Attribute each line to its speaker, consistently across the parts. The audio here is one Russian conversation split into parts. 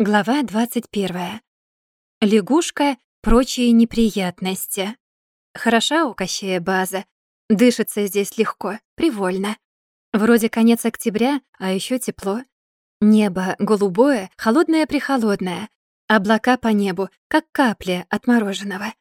Speaker 1: Глава 21. Лягушка — прочие неприятности. Хороша у Кощея база. Дышится здесь легко, привольно. Вроде конец октября, а еще тепло. Небо голубое, холодное-прихолодное. Облака по небу, как капли от мороженого.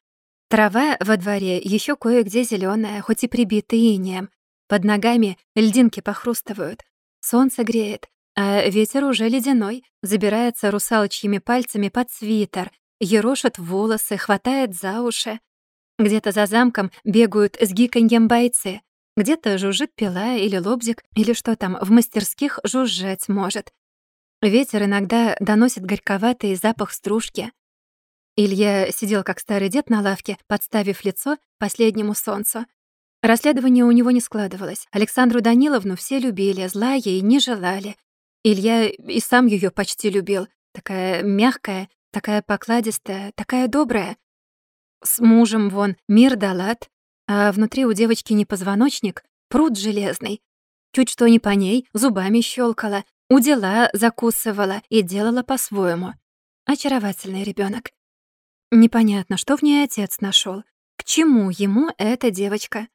Speaker 1: Трава во дворе еще кое-где зеленая, хоть и прибитая инеем. Под ногами льдинки похрустывают. Солнце греет, а ветер уже ледяной, забирается русалочьими пальцами под свитер, ерошит волосы, хватает за уши. Где-то за замком бегают с гиканьем бойцы, где-то жужжит пила или лобзик, или что там, в мастерских жужжать может. Ветер иногда доносит горьковатый запах стружки. Илья сидел как старый дед на лавке, подставив лицо последнему солнцу. Расследование у него не складывалось. Александру Даниловну все любили, зла ей не желали. Илья и сам ее почти любил. Такая мягкая, такая покладистая, такая добрая. С мужем вон мир да лад, а внутри у девочки не позвоночник, пруд железный. Чуть что не по ней, зубами щелкала, у дела закусывала и делала по-своему. Очаровательный ребенок. Непонятно, что в ней отец нашел. К чему ему эта девочка?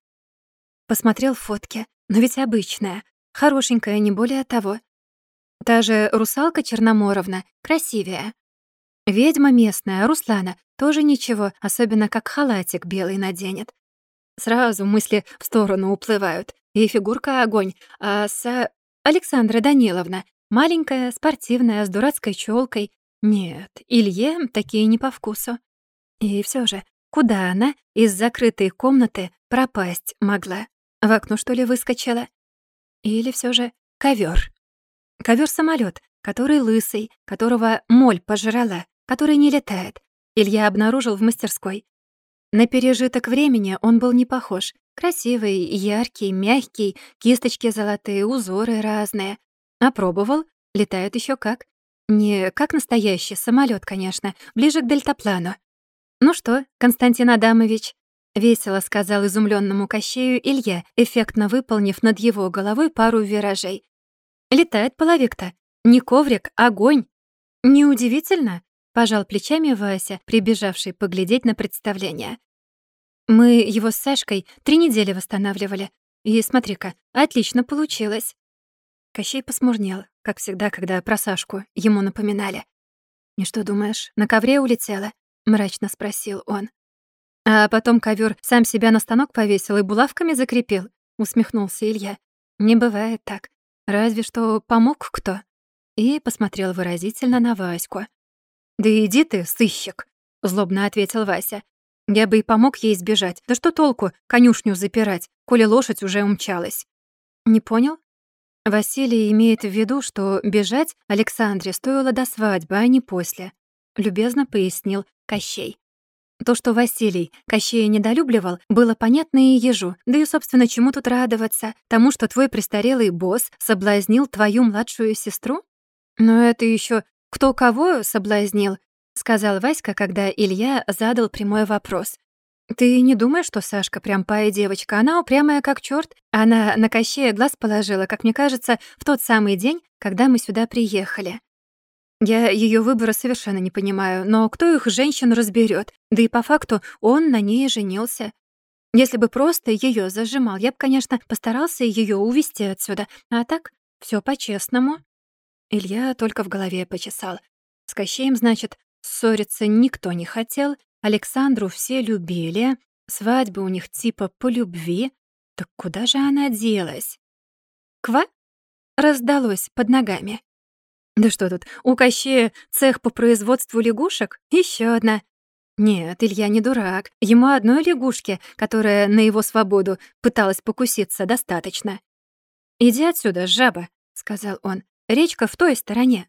Speaker 1: Посмотрел фотки, но ведь обычная, хорошенькая, не более того. Та же русалка Черноморовна красивее. Ведьма местная, Руслана, тоже ничего, особенно как халатик белый наденет. Сразу мысли в сторону уплывают. И фигурка огонь. А с... Александра Даниловна. Маленькая, спортивная, с дурацкой челкой. Нет, Илье такие не по вкусу. И все же, куда она из закрытой комнаты пропасть могла? В окно, что ли, выскочила? Или все же ковер? Ковер самолет который лысый, которого моль пожрала, который не летает. Илья обнаружил в мастерской. На пережиток времени он был не похож. Красивый, яркий, мягкий, кисточки золотые, узоры разные. Опробовал, летает еще как. Не как настоящий самолет, конечно, ближе к дельтаплану. «Ну что, Константин Адамович?» — весело сказал изумленному Кощею Илья, эффектно выполнив над его головой пару виражей. Летает половик-то. Не коврик, огонь. Неудивительно, пожал плечами Вася, прибежавший поглядеть на представление. Мы его с Сашкой три недели восстанавливали. И смотри-ка, отлично получилось. Кощей посмурнел, как всегда, когда про Сашку ему напоминали. «И что думаешь, на ковре улетела?» — мрачно спросил он. А потом ковер сам себя на станок повесил и булавками закрепил, усмехнулся Илья. Не бывает так. Разве что помог кто. И посмотрел выразительно на Ваську. «Да иди ты, сыщик», — злобно ответил Вася. «Я бы и помог ей сбежать. Да что толку конюшню запирать, коли лошадь уже умчалась?» «Не понял?» Василий имеет в виду, что бежать Александре стоило до свадьбы, а не после, любезно пояснил Кощей. То, что Василий Кощея недолюбливал, было понятно и ежу. Да и, собственно, чему тут радоваться? Тому, что твой престарелый босс соблазнил твою младшую сестру? Но это еще кто кого соблазнил, сказал Васька, когда Илья задал прямой вопрос. «Ты не думаешь, что Сашка прям пая девочка? Она упрямая как чёрт. Она на Кощея глаз положила, как мне кажется, в тот самый день, когда мы сюда приехали. Я ее выбора совершенно не понимаю, но кто их женщин разберет? Да и по факту он на ней женился. Если бы просто ее зажимал, я бы, конечно, постарался ее увести отсюда, а так все по-честному. Илья только в голове почесал. С Кощеем, значит, ссориться никто не хотел, Александру все любили, свадьба у них типа по любви. Так куда же она делась? Ква? Раздалось под ногами. Да что тут, у Кощея цех по производству лягушек? Еще одна. Нет, Илья не дурак. Ему одной лягушки, которая на его свободу пыталась покуситься, достаточно. «Иди отсюда, жаба», — сказал он. «Речка в той стороне».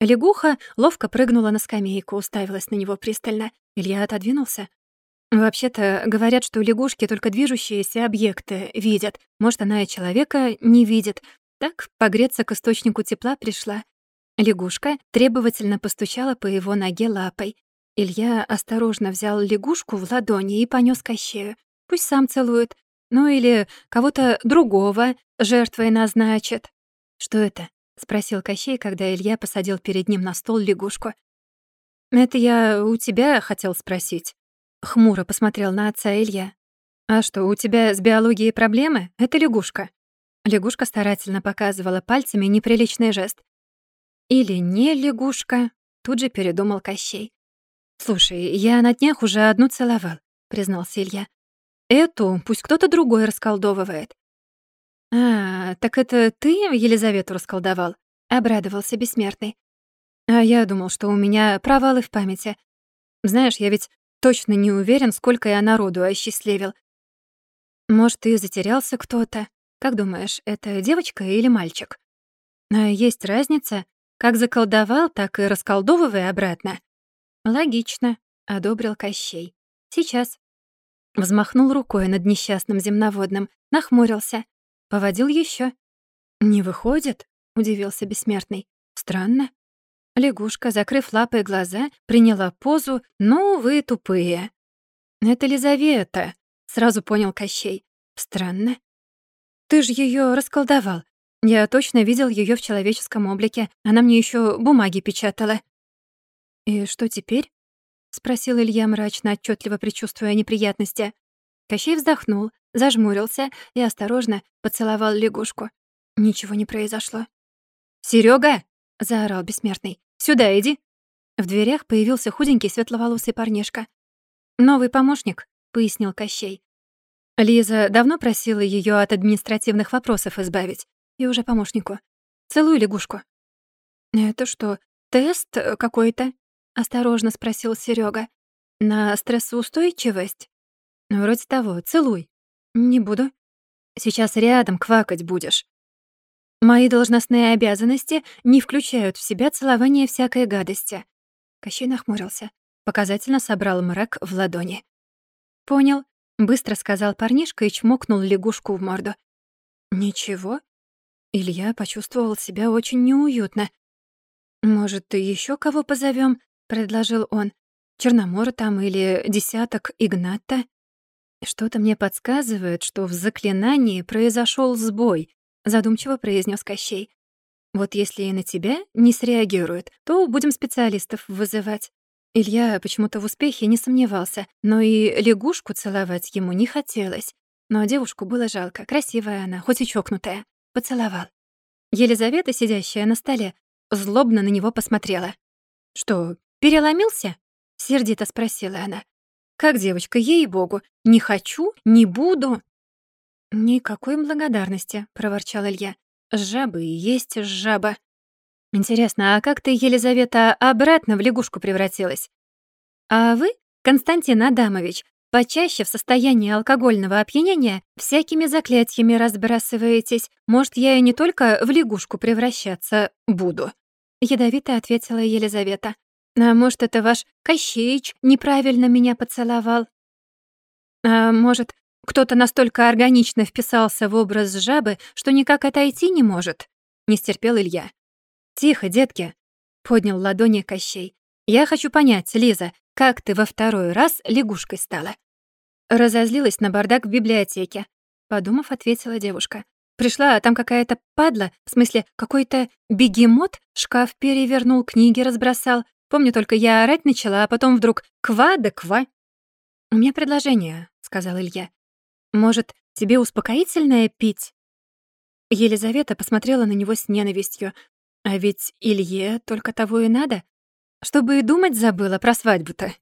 Speaker 1: Лягуха ловко прыгнула на скамейку, уставилась на него пристально. Илья отодвинулся. Вообще-то говорят, что лягушки только движущиеся объекты видят. Может, она и человека не видит. Так погреться к источнику тепла пришла. Лягушка требовательно постучала по его ноге лапой. Илья осторожно взял лягушку в ладони и понёс Кощею. Пусть сам целует. Ну или кого-то другого жертвой назначит. Что это? — спросил Кощей, когда Илья посадил перед ним на стол лягушку. «Это я у тебя хотел спросить». Хмуро посмотрел на отца Илья. «А что, у тебя с биологией проблемы? Это лягушка». Лягушка старательно показывала пальцами неприличный жест. «Или не лягушка», — тут же передумал Кощей. «Слушай, я на днях уже одну целовал», — признался Илья. «Эту пусть кто-то другой расколдовывает». «А, так это ты Елизавету расколдовал?» — обрадовался бессмертный. «А я думал, что у меня провалы в памяти. Знаешь, я ведь точно не уверен, сколько я народу осчастливил. Может, ты затерялся кто-то? Как думаешь, это девочка или мальчик? А есть разница? Как заколдовал, так и расколдовывай обратно. Логично, одобрил Кощей. Сейчас. Взмахнул рукой над несчастным земноводным, нахмурился. Поводил еще. «Не выходит?» — удивился бессмертный. «Странно». Лягушка, закрыв лапой глаза, приняла позу «Ну, вы тупые». «Это Лизавета», — сразу понял Кощей. «Странно. Ты ж ее расколдовал. Я точно видел ее в человеческом облике. Она мне еще бумаги печатала». «И что теперь?» — спросил Илья мрачно, отчетливо предчувствуя неприятности. Кощей вздохнул, зажмурился и осторожно поцеловал лягушку. Ничего не произошло. Серега! заорал бессмертный. «Сюда иди!» В дверях появился худенький светловолосый парнишка. «Новый помощник», — пояснил Кощей. Лиза давно просила ее от административных вопросов избавить. И уже помощнику. «Целуй лягушку». «Это что, тест какой-то?» — осторожно спросил Серега. «На стрессоустойчивость?» «Вроде того. Целуй». «Не буду». «Сейчас рядом квакать будешь». «Мои должностные обязанности не включают в себя целование всякой гадости». Кощей нахмурился. Показательно собрал мрак в ладони. «Понял», — быстро сказал парнишка и чмокнул лягушку в морду. «Ничего?» Илья почувствовал себя очень неуютно. «Может, еще кого позовем? предложил он. «Черномора там или десяток Игната?» «Что-то мне подсказывает, что в заклинании произошел сбой», — задумчиво произнес Кощей. «Вот если и на тебя не среагирует, то будем специалистов вызывать». Илья почему-то в успехе не сомневался, но и лягушку целовать ему не хотелось. Но девушку было жалко, красивая она, хоть и чокнутая. Поцеловал. Елизавета, сидящая на столе, злобно на него посмотрела. «Что, переломился?» — сердито спросила она. Как девочка, ей-богу, не хочу, не буду. Никакой благодарности, проворчал Илья. Жабы и есть жаба. Интересно, а как ты, Елизавета, обратно в лягушку превратилась? А вы, Константин Адамович, почаще в состоянии алкогольного опьянения всякими заклятиями разбрасываетесь. Может, я и не только в лягушку превращаться буду?» Ядовито ответила Елизавета. А может, это ваш Кощеич неправильно меня поцеловал? А может, кто-то настолько органично вписался в образ жабы, что никак отойти не может?» Не стерпел Илья. «Тихо, детки!» — поднял ладони Кощей. «Я хочу понять, Лиза, как ты во второй раз лягушкой стала?» Разозлилась на бардак в библиотеке. Подумав, ответила девушка. Пришла, а там какая-то падла, в смысле, какой-то бегемот шкаф перевернул, книги разбросал. Помню только, я орать начала, а потом вдруг «ква да ква». «У меня предложение», — сказал Илья. «Может, тебе успокоительное пить?» Елизавета посмотрела на него с ненавистью. «А ведь Илье только того и надо, чтобы и думать забыла про свадьбу-то».